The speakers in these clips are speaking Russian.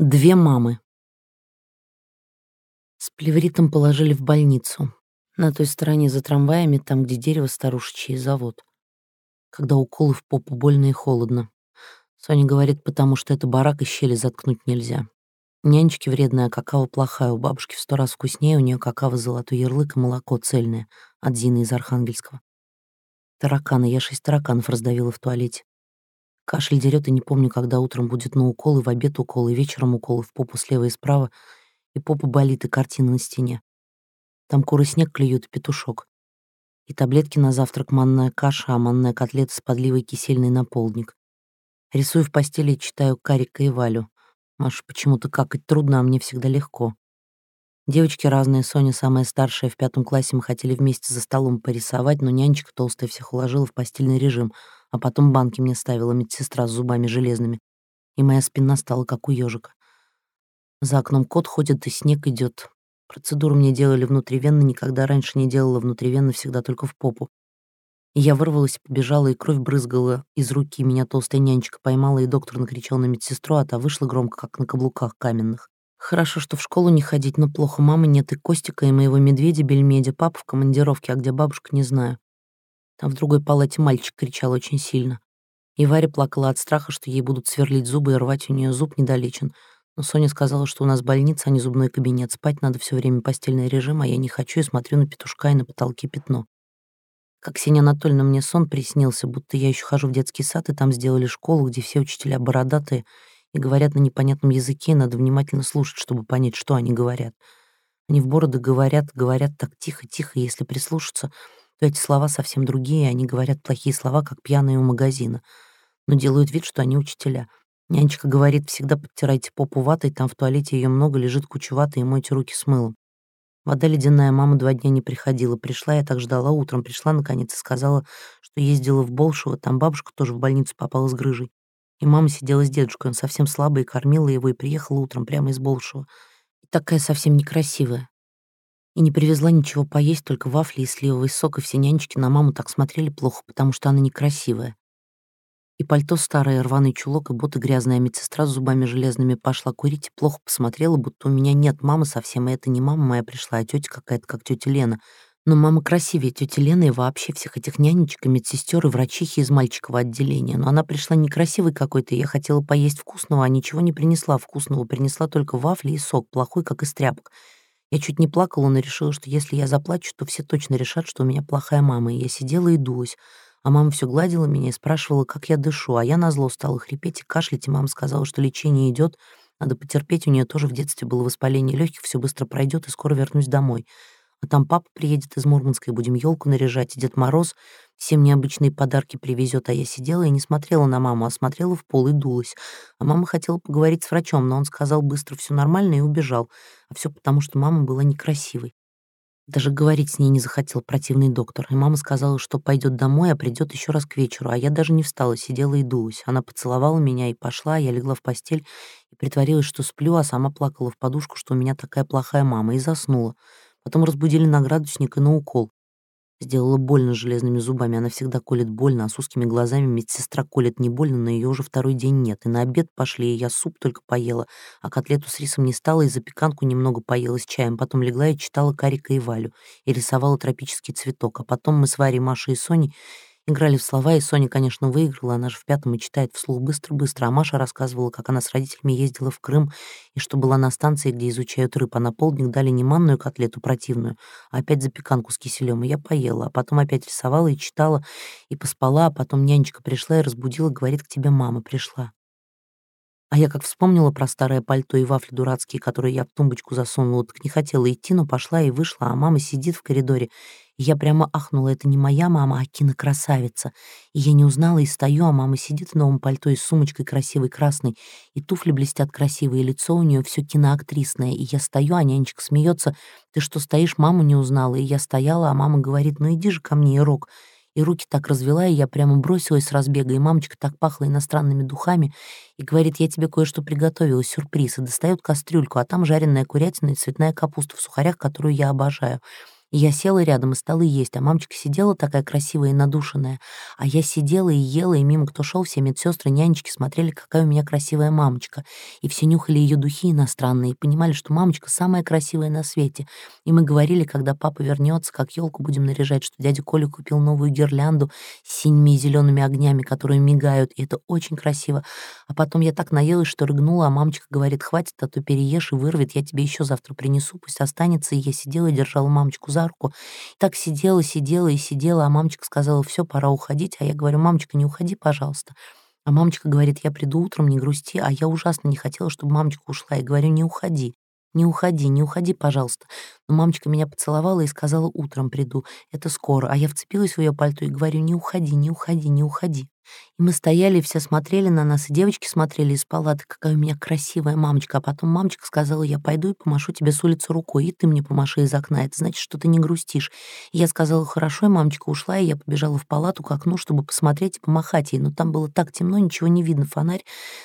Две мамы. С плевритом положили в больницу. На той стороне за трамваями, там, где дерево старушечий завод. Когда уколы в попу больно и холодно. Соня говорит, потому что это барак и щели заткнуть нельзя. Нянечки вредная, какао плохая. У бабушки в сто раз вкуснее, у нее какао золотой ярлык и молоко цельное. От Зины из Архангельского. Тараканы. Я шесть тараканов раздавила в туалете. Кашель дерет, и не помню, когда утром будет на укол, и в обед укол, и вечером укол, и в попу слева и справа, и попа болит, и картина на стене. Там куры снег клюют, и петушок. И таблетки на завтрак, манная каша, а манная котлета с подливой кисельной на полдник. Рисую в постели и читаю Карика и Валю. Маша почему-то какать трудно, а мне всегда легко. Девочки разные, Соня самая старшая, в пятом классе мы хотели вместе за столом порисовать, но нянечка толстая всех уложила в постельный режим — а потом банки мне ставила медсестра с зубами железными, и моя спина стала как у ежика. За окном кот ходит, и снег идет. Процедуру мне делали внутривенно, никогда раньше не делала внутривенно, всегда только в попу. И я вырвалась, побежала, и кровь брызгала из руки. Меня толстая нянечка поймала, и доктор накричал на медсестру, а та вышла громко, как на каблуках каменных. Хорошо, что в школу не ходить, но плохо. Мамы нет и Костика, и моего медведя-бельмедя, папа в командировке, а где бабушка, не знаю. Там в другой палате мальчик кричал очень сильно. И Варя плакала от страха, что ей будут сверлить зубы и рвать у нее зуб недолечен. Но Соня сказала, что у нас больница, а не зубной кабинет. Спать надо все время постельный режим, а я не хочу и смотрю на петушка и на потолке пятно. Как Ксения Анатольевна мне сон приснился, будто я еще хожу в детский сад, и там сделали школу, где все учителя бородатые и говорят на непонятном языке, и надо внимательно слушать, чтобы понять, что они говорят. Они в бороды говорят, говорят так тихо-тихо, если прислушаться — эти слова совсем другие, они говорят плохие слова, как пьяные у магазина, но делают вид, что они учителя. Нянечка говорит, всегда подтирайте попу ватой, там в туалете ее много, лежит куча ваты, и мойте руки с мылом. Вода ледяная, мама два дня не приходила. Пришла, я так ждала, утром пришла, наконец, и сказала, что ездила в Болшево, там бабушка тоже в больницу попала с грыжей. И мама сидела с дедушкой, он совсем слабый, кормила его, и приехала утром прямо из Болшева. Такая совсем некрасивая. И не привезла ничего поесть, только вафли и сливовый сок, и все нянечки на маму так смотрели плохо, потому что она некрасивая. И пальто старое, рваный чулок, и боты грязная медсестра с зубами железными пошла курить и плохо посмотрела, будто у меня нет мамы совсем, и это не мама моя пришла, а тетя какая-то, как тетя Лена. Но мама красивее тети Лены и вообще всех этих нянечек и медсестер и врачихи из мальчикового отделения. Но она пришла некрасивой какой-то, и я хотела поесть вкусного, а ничего не принесла вкусного, принесла только вафли и сок, плохой, как из тряпок. Я чуть не плакала, но решила, что если я заплачу, то все точно решат, что у меня плохая мама, и я сидела и дулась. А мама все гладила меня и спрашивала, как я дышу, а я назло стала хрипеть и кашлять, и мама сказала, что лечение идет, надо потерпеть, у нее тоже в детстве было воспаление легких, все быстро пройдет, и скоро вернусь домой. А там папа приедет из Мурманска, и будем елку наряжать, и Дед Мороз всем необычные подарки привезет, а я сидела и не смотрела на маму, а смотрела в пол и дулась. А мама хотела поговорить с врачом, но он сказал быстро все нормально и убежал. А все потому, что мама была некрасивой. Даже говорить с ней не захотел противный доктор. И мама сказала, что пойдет домой, а придет еще раз к вечеру. А я даже не встала, сидела и дулась. Она поцеловала меня и пошла, я легла в постель и притворилась, что сплю, а сама плакала в подушку, что у меня такая плохая мама, и заснула. Потом разбудили на градусник и на укол. Сделала больно железными зубами. Она всегда колет больно, а с узкими глазами медсестра колет не больно, но ее уже второй день нет. И на обед пошли, и я суп только поела, а котлету с рисом не стала, и запеканку немного поела с чаем. Потом легла и читала Карика и Валю, и рисовала тропический цветок. А потом мы с Варей, Машей и Соней Играли в слова, и Соня, конечно, выиграла, она же в пятом и читает вслух быстро-быстро, а Маша рассказывала, как она с родителями ездила в Крым, и что была на станции, где изучают рыб, а на полдник дали не манную котлету противную, а опять запеканку с киселем, и я поела, а потом опять рисовала и читала, и поспала, а потом нянечка пришла и разбудила, говорит, к тебе мама пришла. А я как вспомнила про старое пальто и вафли дурацкие, которые я в тумбочку засунула, так не хотела идти, но пошла и вышла, а мама сидит в коридоре и я прямо ахнула, это не моя мама, а кинокрасавица. И я не узнала и стою, а мама сидит в новом пальто и с сумочкой красивой красной, и туфли блестят красивые, и лицо у нее все киноактрисное. И я стою, а нянечка смеется. Ты что стоишь, маму не узнала? И я стояла, а мама говорит, ну иди же ко мне, Ирок. И руки так развела, и я прямо бросилась с разбега, и мамочка так пахла иностранными духами, и говорит, я тебе кое-что приготовила, сюрприз, и достает кастрюльку, а там жареная курятина и цветная капуста в сухарях, которую я обожаю. Я села рядом и стала есть, а мамочка сидела такая красивая и надушенная, а я сидела и ела, и мимо кто шел, все медсестры, нянечки смотрели, какая у меня красивая мамочка, и все нюхали ее духи иностранные, и понимали, что мамочка самая красивая на свете. И мы говорили, когда папа вернется, как елку будем наряжать, что дядя Коля купил новую гирлянду с синими и зелеными огнями, которые мигают, и это очень красиво. А потом я так наелась, что рыгнула, а мамочка говорит, хватит, а то переешь и вырвет, я тебе еще завтра принесу, пусть останется. И я сидела и держала мамочку за руку. Так сидела, сидела и сидела, а мамочка сказала, все, пора уходить. А я говорю, мамочка, не уходи, пожалуйста. А мамочка говорит, я приду утром, не грусти. А я ужасно не хотела, чтобы мамочка ушла. И говорю, не уходи. «Не уходи, не уходи, пожалуйста». Но мамочка меня поцеловала и сказала, утром приду, это скоро. А я вцепилась в ее пальто и говорю, не уходи, не уходи, не уходи. И мы стояли, все смотрели на нас, и девочки смотрели из палаты, какая у меня красивая мамочка. А потом мамочка сказала, я пойду и помашу тебе с улицы рукой, и ты мне помаши из окна. Это значит, что ты не грустишь. И я сказала, хорошо, и мамочка ушла, и я побежала в палату к окну, чтобы посмотреть и помахать ей. Но там было так темно, ничего не видно, фонарь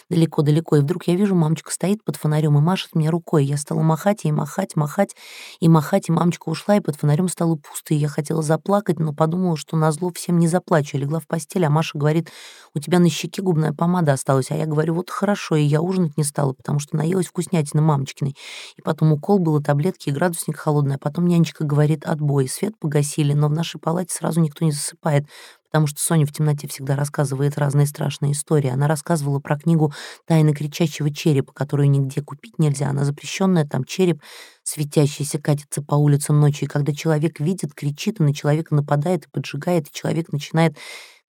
далеко-далеко. И вдруг я вижу, мамочка стоит под фонарем и машет мне рукой. Я стала махать ей, махать, махать и махать, и мамочка ушла, и под фонарем стало пусто. И я хотела заплакать, но подумала, что на зло всем не заплачу. Я легла в постель, а Маша говорит, у тебя на щеке губная помада осталась. А я говорю, вот хорошо, и я ужинать не стала, потому что наелась вкуснятины мамочкиной. И потом укол было, таблетки и градусник холодный. А потом нянечка говорит, отбой, свет погасили, но в нашей палате сразу никто не засыпает, потому что Соня в темноте всегда рассказывает разные страшные истории. Она рассказывала про книгу «Тайны кричащего черепа», которую нигде купить нельзя. Она запрещенная, там череп светящийся катится по улицам ночью, и когда человек видит, кричит, и на человека нападает и поджигает, и человек начинает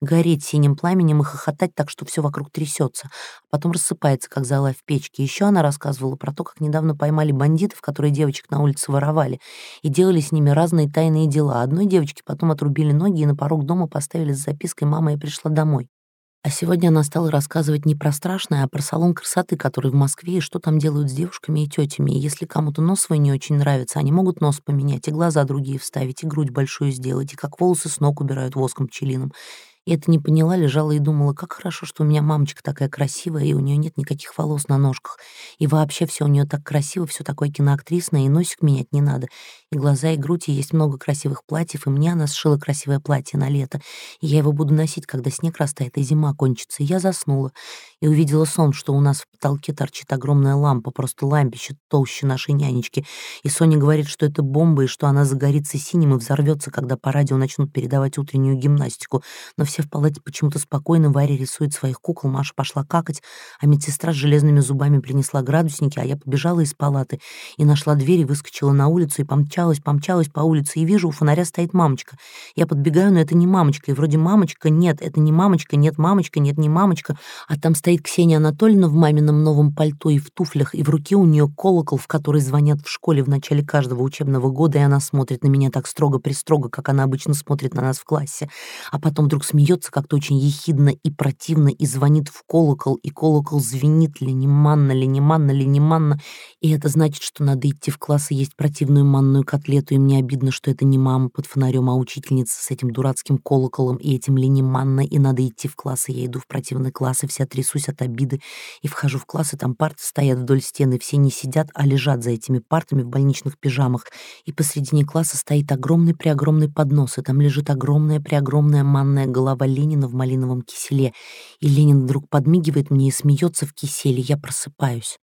гореть синим пламенем и хохотать так, что все вокруг трясется, а потом рассыпается, как зола в печке. Еще она рассказывала про то, как недавно поймали бандитов, которые девочек на улице воровали, и делали с ними разные тайные дела. Одной девочке потом отрубили ноги и на порог дома поставили с запиской «Мама, я пришла домой». А сегодня она стала рассказывать не про страшное, а про салон красоты, который в Москве, и что там делают с девушками и тетями. И если кому-то нос свой не очень нравится, они могут нос поменять, и глаза другие вставить, и грудь большую сделать, и как волосы с ног убирают воском пчелиным. И это не поняла, лежала и думала, как хорошо, что у меня мамочка такая красивая, и у нее нет никаких волос на ножках. И вообще все у нее так красиво, все такое киноактрисное, и носик менять не надо. И глаза, и грудь, и есть много красивых платьев, и мне она сшила красивое платье на лето. И я его буду носить, когда снег растает, и зима кончится. И я заснула. И увидела сон, что у нас в потолке торчит огромная лампа, просто лампище толще нашей нянечки. И Соня говорит, что это бомба, и что она загорится синим и взорвется, когда по радио начнут передавать утреннюю гимнастику. Но все в палате почему-то спокойно, Варя рисует своих кукол, Маша пошла какать, а медсестра с железными зубами принесла градусники, а я побежала из палаты и нашла дверь и выскочила на улицу и помчалась, помчалась по улице, и вижу, у фонаря стоит мамочка. Я подбегаю, но это не мамочка, и вроде мамочка, нет, это не мамочка, нет мамочка, нет не мамочка, а там стоит Ксения Анатольевна в мамином новом пальто и в туфлях, и в руке у нее колокол, в который звонят в школе в начале каждого учебного года, и она смотрит на меня так строго-пристрого, как она обычно смотрит на нас в классе. А потом вдруг смеется смеется как-то очень ехидно и противно и звонит в колокол, и колокол звенит ли не манна, и это значит, что надо идти в класс и есть противную манную котлету, и мне обидно, что это не мама под фонарем, а учительница с этим дурацким колоколом и этим ли и надо идти в класс, и я иду в противный класс, и вся трясусь от обиды, и вхожу в класс, и там парты стоят вдоль стены, все не сидят, а лежат за этими партами в больничных пижамах, и посредине класса стоит огромный-преогромный поднос, и там лежит огромная-преогромная манная голова, голова Ленина в малиновом киселе, и Ленин вдруг подмигивает мне и смеется в киселе. Я просыпаюсь.